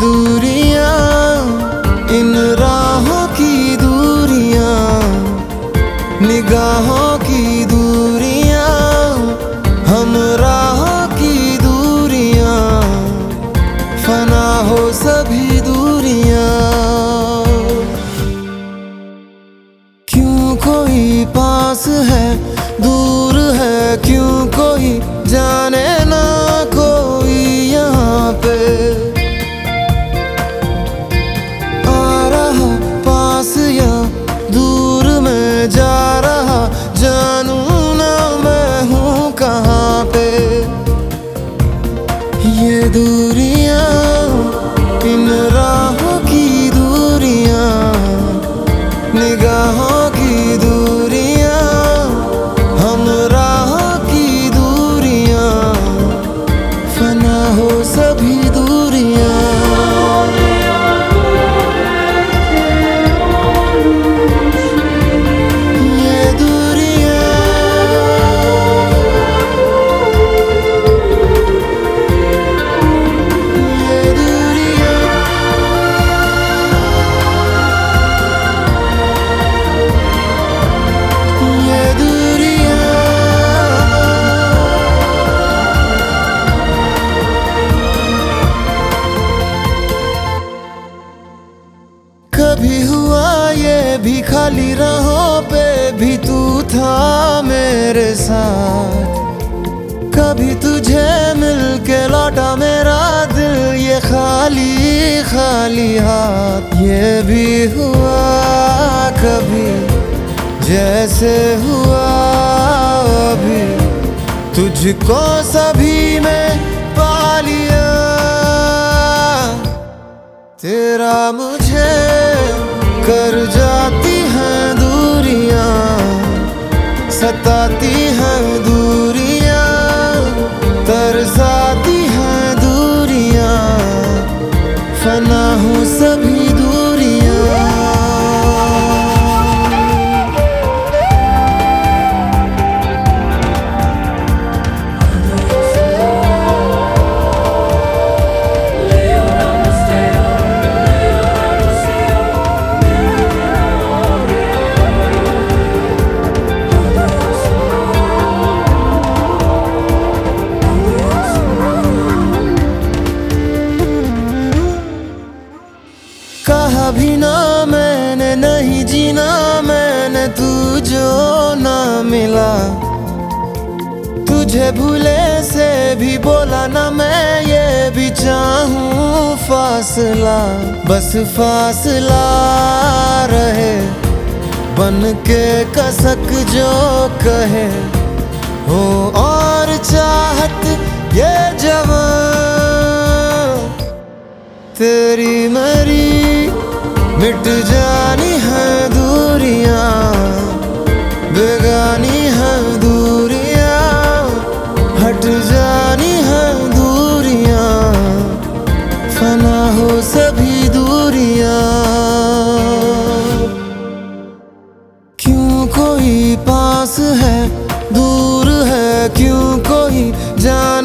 दूरियाँ इन राहों की दूरियाँ निगाहों की दूरियाँ। ये कभी हुआ, ये भी खाली राहों पे भी तू था मेरे साथ। कभी तुझे मिल के लौटा मेरा दिल, ये खाली खाली हाथ। ये भी हुआ कभी, जैसे हुआ अभी। तुझको सभी में पा लिया तेरा मुझे The. ti भी ना मैंने नहीं जीना, मैंने तू जो ना मिला। तुझे भूले से भी बोला ना मैं, ये भी चाहूँ फासला। बस फासला रहे, बन के कसक जो कहे। हो और चाहत ये जवान, तेरी मरी मिट जानी है दूरियाँ, बेगानी है दूरियाँ, हट जानी है दूरियाँ, फना हो सभी दूरियाँ। क्यों कोई पास है, दूर है, क्यों कोई जाने